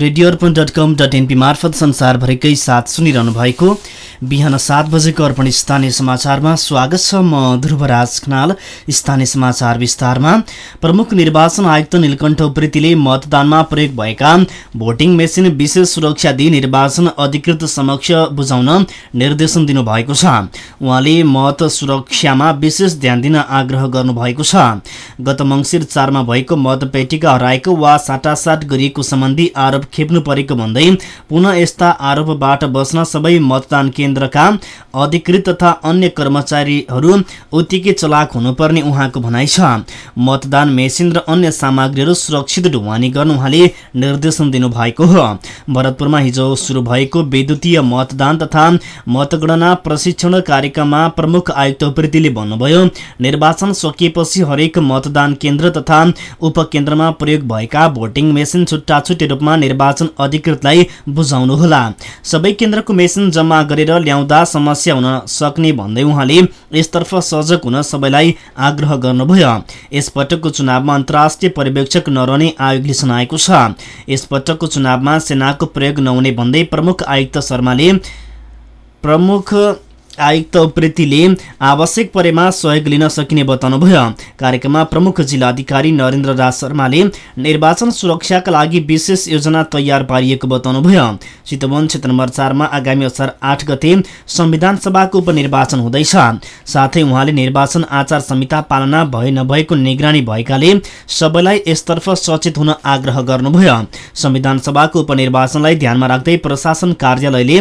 Radio मार्फत संसारभरिकै साथ सुनिरहनु बिहान सात बजेको अर्पण स्थानीय समाचारमा स्वागत छ म ध्रुवराज खनाल। स्थानीय समाचार विस्तारमा प्रमुख निर्वाचन आयुक्त नीलकण्ठ उप्रेतीले मतदानमा प्रयोग भएका भोटिङ मेसिन विशेष सुरक्षा दिई निर्वाचन अधिकृत समक्ष बुझाउन निर्देशन दिनुभएको छ। उहाँले मत सुरक्षामा विशेष ध्यान दिन आग्रह गर्नुभएको छ। गत मङ्सिर चारमा भएको मतपेटिका हराएको वा साटासाट गरिएको सम्बन्धी आरोप खेप्नु परेको भन्दै पुनः यस्ता आरोपबाट बस्न सबै मतदान केन्द्रका अधिकृत तथा अन्य कर्मचारीहरू उत्तिकै चलाक हुनुपर्ने उहाँको भनाइ छ। मतदान मेसिन र अन्य सामग्रीहरू सुरक्षित ढुवानी गर्न उहाँले निर्देशन दिनुभएको हो। भरतपुरमा हिजो सुरु भएको विद्युतीय मतदान तथा मतगणना प्रशिक्षण कार्यक्रममा प्रमुख आयुक्त प्रीतिले भन्नुभयो निर्वाचन सकिएपछि हरेक मतदान केन्द्र तथा उपकेन्द्रमा प्रयोग भएका भोटिङ मेसिन छुट्टा छुट्टै रूपमा अधिकृतलाई बुझाउनुहोला। सबै केन्द्रको मेसिन जम्मा गरेर ल्याउँदा समस्या हुन सक्ने भन्दै उहाँले यसतर्फ सजग हुन सबैलाई आग्रह गर्नुभयो। यसपटकको चुनावमा अन्तर्राष्ट्रिय पर्यवेक्षक नरहने आयोगले सुनाएको छ। यसपटकको चुनावमा सेनाको प्रयोग नहुने भन्दै प्रमुख आयुक्त शर्माले प्रमुख आयुक्त उप्रेतीले आवश्यक परेमा सहयोग लिन सकिने बताउनुभयो। कार्यक्रममा प्रमुख जिल्ला अधिकारी नरेन्द्र राज शर्माले निर्वाचन सुरक्षाका लागि विशेष योजना तयार पारिएको बताउनुभयो। चितवन क्षेत्र नम्बर चारमा आगामी असार आठ गते संविधान सभाको उपनिर्वाचन हुँदैछ। साथै उहाँले निर्वाचन आचार संहिता पालना भए नभएको निगरानी भएकाले सबैलाई यसतर्फ सचेत हुन आग्रह गर्नुभयो। संविधान सभाको उपनिर्वाचनलाई ध्यानमा राख्दै प्रशासन कार्यालयले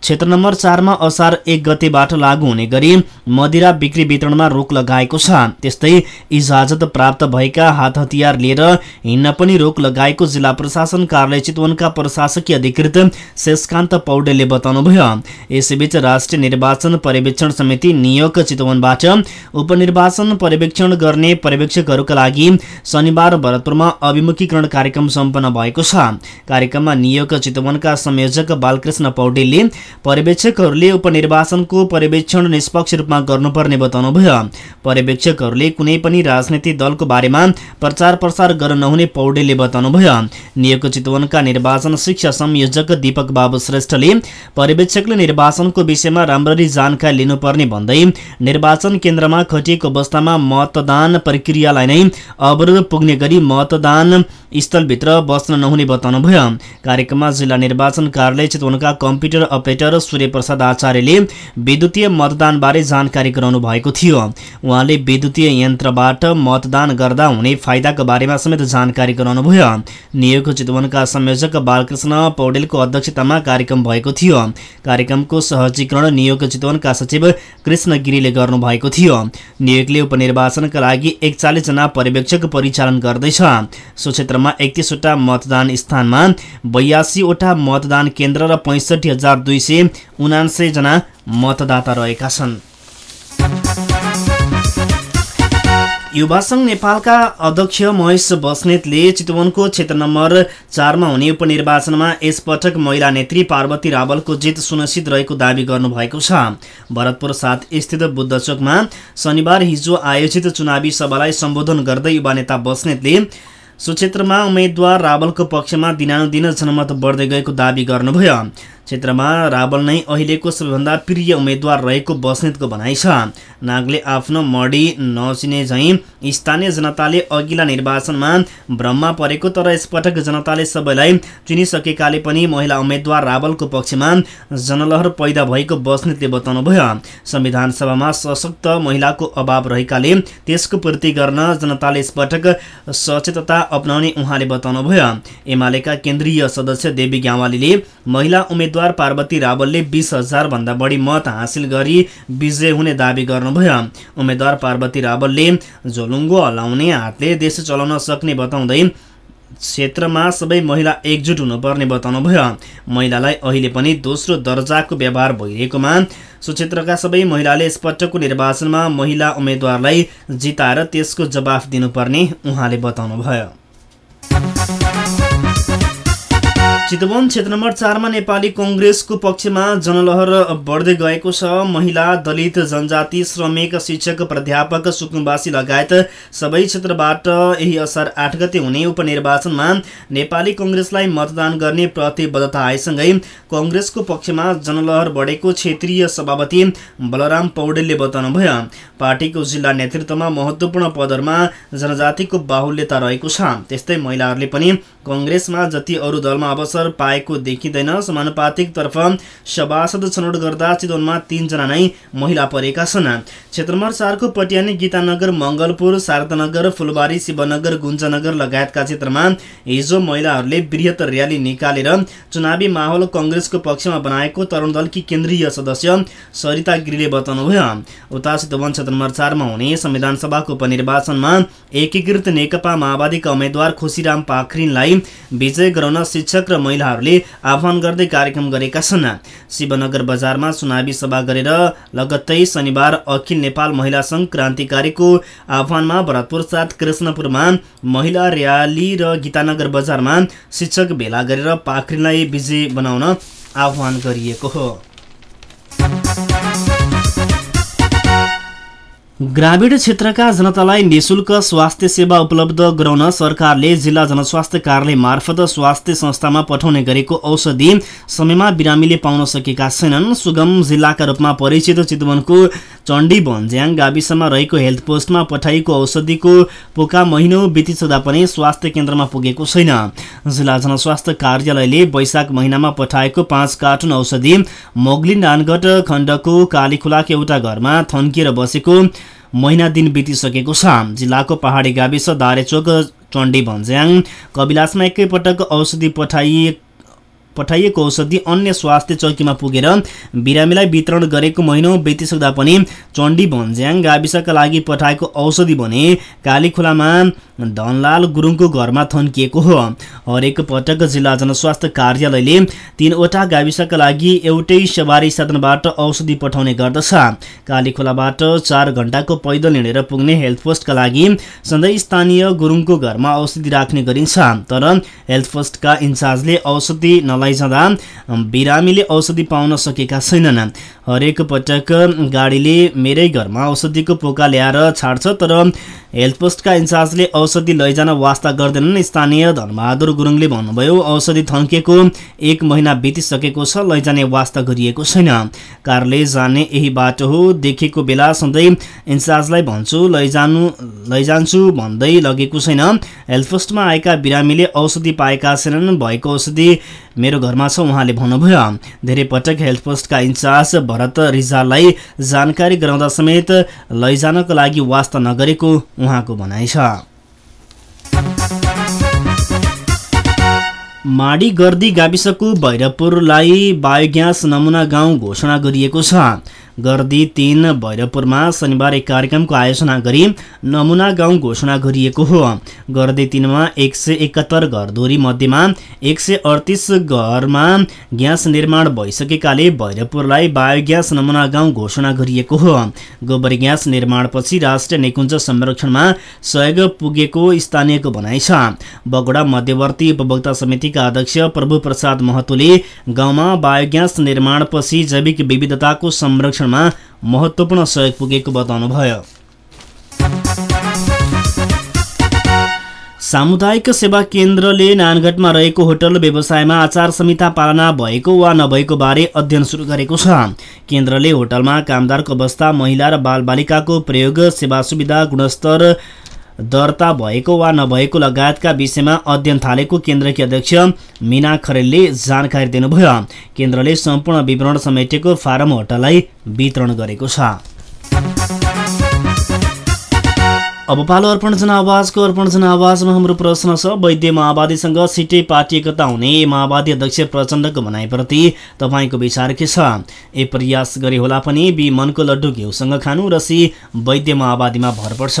क्षेत्र नम्बर चारमा असार एक गतेबाट लागू हुने गरी मदिरा बिक्री वितरणमा रोक लगाएको छ। त्यस्तै इजाजत प्राप्त भएका हात हतियार लिएर हिँड्न पनि रोक लगाएको जिल्ला प्रशासन कार्यालय चितवनका प्रशासकीय अधिकृत शेषकान्त पौडेलले बताउनुभयो। यसैबीच राष्ट्रिय निर्वाचन पर्यवेक्षण समिति नियोग चितवनबाट उपनिर्वाचन पर्यवेक्षण गर्ने पर्यवेक्षकहरूका लागि शनिबार भरतपुरमा अभिमुखीकरण कार्यक्रम सम्पन्न भएको छ। कार्यक्रममा नियोग चितवनका संयोजक बालकृष्ण पौडेलले पर्यवेक्षकहरूले उपनिर्वाचनको पर्यवेक्षण निष्पक्ष रूपमा गर्नुपर्ने बताउनुभयो। पर्यवेक्षकहरूले कुनै पनि राजनैतिक दलको बारेमा प्रचार प्रसार गर्न नहुने पौडेलले बताउनुभयो। नियोग चितवनका निर्वाचन शिक्षा संयोजक दीपक बाबु श्रेष्ठले पर्यवेक्षकले निर्वाचनको विषयमा राम्ररी जानकारी लिनुपर्ने भन्दै निर्वाचन केन्द्रमा खटिएको अवस्थामा मतदान प्रक्रियालाई नै अवरोध पुग्ने गरी मतदान स्थलभित्र बस्न नहुने बताउनुभयो कार्यक्रममा जिल्ला निर्वाचन कार्यालय चितवनका कम्प्युटर अपरेटर सूर्य प्रसाद आचार्यले विद्युतीय मतदानबारे जानकारी गराउनु भएको थियो। उहाँले विद्युतीय यन्त्रबाट मतदान गर्दा हुने फाइदाको बारेमा समेत जानकारी गराउनुभयो नियोग चितवनका संयोजक बालकृष्ण पौडेलको अध्यक्षतामा कार्यक्रम भएको थियो। कार्यक्रमको सहजीकरण नियोग चितवनका सचिव कृष्ण गिरीले गर्नुभएको थियो। नियोगले उपनिर्वाचनका लागि एकचालिसजना पर्यवेक्षक परिचालन गर्दैछ। क्षेत्रमा एकतिसवटा मतदान स्थानमा बयासीवटा मतदान केन्द्र र पैँसठी हजार दुई सय मतदाता रहेका छन्। युवा सङ्घ नेपालका अध्यक्ष महेश बस्नेतले चितवनको क्षेत्र नम्बर चारमा हुने उपनिर्वाचनमा यसपटक महिला नेत्री पार्वती रावलको जित सुनिश्चित रहेको दावी गर्नुभएको छ। भरतपुर सात स्थित बुद्धचोकमा शनिबार हिजो आयोजित चुनावी सभालाई सम्बोधन गर्दै युवा नेता बस्नेतले सो क्षेत्रमा उम्मेद्वार रावलको पक्षमा दिनानुदिन जनमत बढ्दै गएको दावी गर्नुभयो। क्षेत्रमा रावल नै अहिलेको सबैभन्दा प्रिय उम्मेद्वार रहेको बस्नेतको भनाइ छ। नागले आफ्नो मडी नचिने झैँ स्थानीय जनताले अघिल्ला निर्वाचनमा भ्रममा परेको तर यसपटक जनताले सबैलाई चिनिसकेकाले पनि महिला उम्मेद्वार रावलको पक्षमा जनलहर पैदा भएको बस्नेतले बताउनुभयो। संविधान सभामा सशक्त महिलाको अभाव रहेकाले त्यसको पूर्ति गर्न जनताले यसपटक सचेतता अप्नाउने उहाँले बताउनुभयो। एमालेका केन्द्रीय सदस्य देवी ग्यावालीले महिला उम्मेद्वार उम्मेद्वार पार्वती रावलले बिस हजार भन्दा बढी मत हासिल गरी विजय हुने दावी गर्नुभयो। उम्मेद्वार पार्वती रावलले झोलुङ्गो हलाउने हातले देश चलाउन सक्ने बताउँदै क्षेत्रमा सबै महिला एकजुट हुनुपर्ने बताउनुभयो। महिलालाई अहिले पनि दोस्रो दर्जाको व्यवहार भइरहेकोमा सो क्षेत्रका सबै महिलाले यसपटकको निर्वाचनमा महिला उम्मेद्वारलाई जिताएर त्यसको जवाफ दिनुपर्ने उहाँले बताउनुभयो। चितवन क्षेत्र नम्बर चारमा नेपाली कङ्ग्रेसको पक्षमा जनलहर बढ्दै गएको छ। महिला दलित जनजाति श्रमिक शिक्षक प्राध्यापक सुकुम्बासी लगायत सबै क्षेत्रबाट यही असार आठ गते हुने उपनिर्वाचनमा नेपाली कङ्ग्रेसलाई मतदान गर्ने प्रतिबद्धता आएसँगै कङ्ग्रेसको पक्षमा जनलहर बढेको क्षेत्रीय सभापति बलराम पौडेलले बताउनुभयो। पार्टीको जिल्ला नेतृत्वमा महत्त्वपूर्ण पदहरूमा जनजातिको बाहुल्यता रहेको छ। त्यस्तै महिलाहरूले पनि कङ्ग्रेसमा जति अरू दलमा अवसर पाएको देखिँदैन समानुपातिक तर्फ सभासद छनौट गर्दा चितवनमा तीनजना नै महिला परेका छन्। क्षेत्र नम्बर चारको पटियानी गीतानगर मङ्गलपुर शारदानगर फुलबारी शिवनगर गुन्जनगर लगायतका क्षेत्रमा हिजो महिलाहरूले वृहत र्याली निकालेर चुनावी माहौल कङ्ग्रेसको पक्षमा बनाएको तरुण दलकी केन्द्रीय सदस्य सरिता गिरीले बताउनुभयो। उता चितवन क्षेत्र नम्बर चारमा हुने संविधान सभाको उपनिर्वाचनमा एकीकृत नेकपा माओवादीका उम्मेद्वार खुसीराम पाखरिनलाई विजय गराउन शिक्षक र महिलाहरूले आह्वान गर्दै कार्यक्रम गरेका छन्। शिवनगर बजारमा चुनावी सभा गरेर लगत्तै शनिबार अखिल नेपाल महिला सङ्घ क्रान्तिकारीको आह्वानमा भरतपुर साथ कृष्णपुरमा महिला र्याली र गीतानगर बजारमा शिक्षक भेला गरेर पाखरिनलाई विजय बनाउन आह्वान गरिएको हो। ग्रामीण क्षेत्रका जनतालाई निशुल्क स्वास्थ्य सेवा उपलब्ध गराउन सरकारले जिल्ला जनस्वास्थ्य कार्यालय मार्फत स्वास्थ्य संस्थामा पठाउने गरेको औषधि समयमा बिरामीले पाउन सकेका छैनन्। सुगम जिल्लाका रूपमा परिचित चितवनको चण्डी भन्ज्याङ गाविसमा रहेको हेल्थ पोस्टमा पठाइएको औषधिको पोका महिनौ बितिसक्दा पनि स्वास्थ्य केन्द्रमा पुगेको छैन। जिल्ला जनस्वास्थ्य कार्यालयले वैशाख महिनामा पठाएको पाँच कार्टुन औषधि मोगली नानगढ खण्डको कालीखोलाको एउटा घरमा थन्किएर बसेको महिना दिन बितिसकेको छ। जिल्लाको पहाडी गाविस दारेचोक चण्डी भन्ज्याङ कविलासमा एकैपटक औषधि पठाइए पठाइएको औषधि अन्य स्वास्थ्य चौकीमा पुगेर बिरामीलाई वितरण गरेको महिनौ बितिसक्दा पनि चण्डी भन्ज्याङ गाविसका लागि पठाएको औषधि भने कालीखोलामा धनलाल गुरुङको घरमा थन्किएको हो। हरेक पटक जिल्ला जनस्वास्थ्य कार्यालयले तीनवटा गाविसका लागि एउटै सवारी साधनबाट औषधि पठाउने गर्दछ। कालीखोलाबाट चार घण्टाको पैदल हिँडेर पुग्ने हेल्थ पोस्टका लागि सधैँ स्थानीय गुरुङको घरमा औषधि राख्ने गरिन्छ। तर हेल्थ पोस्टका इन्चार्जले औषधि नलैजाँदा बिरामीले औषधि पाउन सकेका छैनन्। हरेक पटक गाडीले मेरै घरमा औषधिको पोका ल्याएर छाड्छ तर हेल्थ पोस्टका इन्चार्जले औषधि लैजान वास्ता गर्दैनन्। स्थानीय धनबहादुर गुरुङले भन्नुभयो औषधि थन्किएको एक महिना बितिसकेको छ लैजाने वास्ता गरिएको छैन। कारले जाने यही बाटो हो देखेको बेला सधैँ इन्चार्जलाई भन्छु लैजानु लैजान्छु भन्दै लगेको छैन। हेल्थ पोस्टमा आएका बिरामीले औषधि पाएका छैनन् भएको औषधि मेरो घरमा छ उहाँले भन्नुभयो। धेरै पटक हेल्थ पोस्टका इन्चार्ज भरत रिजाललाई जानकारी गराउँदा समेत लैजानको लागि वास्ता नगरेको उहाँको भनाइ छ। माडी गर्दी गाविसको भैरवपुरलाई बायोग्यास नमुना गाउँ घोषणा गरिएको छ। गर्दी तीन भैरवपुरमा शनिबार एक कार्यक्रमको आयोजना गरी नमुना गाउँ घोषणा गरिएको हो। गर्दी तिनमा एक सय एकात्तर घरधुरी मध्येमा एक सय अडतिस घरमा ग्यास निर्माण भइसकेकाले भैरवपुरलाई बायोग्यास नमुना गाउँ घोषणा गरिएको हो। गोबर ग्यास निर्माणपछि राष्ट्रिय निकुञ्ज संरक्षणमा सहयोग पुगेको स्थानीयको भनाइ छ। बगोडा मध्यवर्ती उपभोक्ता समितिका अध्यक्ष प्रभु प्रसाद महतोले गाउँमा बायोग्यास निर्माणपछि जैविक विविधताको संरक्षण निर्माणमा महत्त्वपूर्ण सहयोग पुगेको बताउनुभयो। सामुदायिक सेवा केन्द्रले नानगढमा रहेको होटल व्यवसायमा आचार संहिता पालना भएको वा नभएको बारे अध्ययन सुरु गरेको छ। केन्द्रले होटलमा कामदारको अवस्था महिला र बालबालिकाको प्रयोग सेवा सुविधा गुणस्तर दर्ता भएको वा नभएको लगायतका विषयमा अध्ययन थालेको केन्द्रकी अध्यक्ष मिना खरेलले जानकारी दिनुभयो। केन्द्रले सम्पूर्ण विवरण समेटेको फारम होटललाई वितरण गरेको छ। अब पालो अर्पण जनावाजको अर्पण जनावाजमा हाम्रो प्रश्न छ। वैद्य माओवादीसँग सिटै पार्टी एकता हुने माओवादी अध्यक्ष प्रचण्डको भनाइप्रति तपाईँको विचार के छ? ए प्रयास गरे होला पनि बी मनको लड्डु घिउसँग खानु र सी वैद्य माओवादीमा भर पर्छ।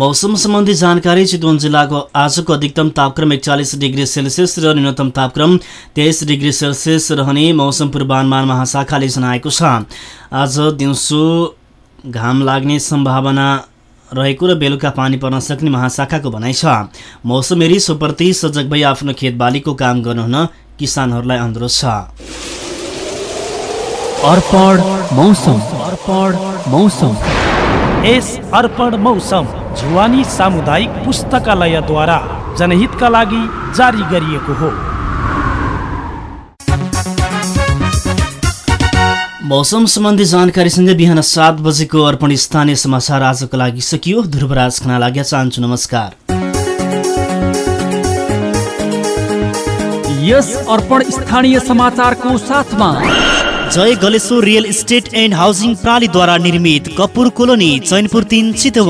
मौसम सम्बन्धी जानकारी चितवन जिल्लाको आजको अधिकतम तापक्रम एकचालिस डिग्री सेल्सियस र न्यूनतम तापक्रम तेइस डिग्री सेल्सियस रहने मौसम पूर्वानुमान महाशाखाले जनाएको छ। आज दिउँसो घाम लाग्ने सम्भावना रहेको र बेलुका पानी पर्न सक्ने महाशाखाको भनाइ छ। मौसम हेरी सोप्रति सजग भई आफ्नो खेतबालीको काम गर्नुहुन किसानहरूलाई अनुरोध छ। अर्पण मौसम। अर्पण मौसम। यस अर्पण मौसम। जुवानी सामुदायिक पुस्तकालयद्वारा जनहितका लागि जारी गरिएको हो मौसम सम्बन्धी जानकारीसँगै बिहान सात बजेको अर्पण स्थानीय समाचार आजको लागि सकियो ध्रुवराज खना लाग्या चाहन्छु नमस्कार यस अर्पण स्थानीय समाचारको साथमा Jay Galeshwar real estate and housing प्रणालीद्वारा निर्मित कपुर कोलोनी चैनपुर तिन चितवन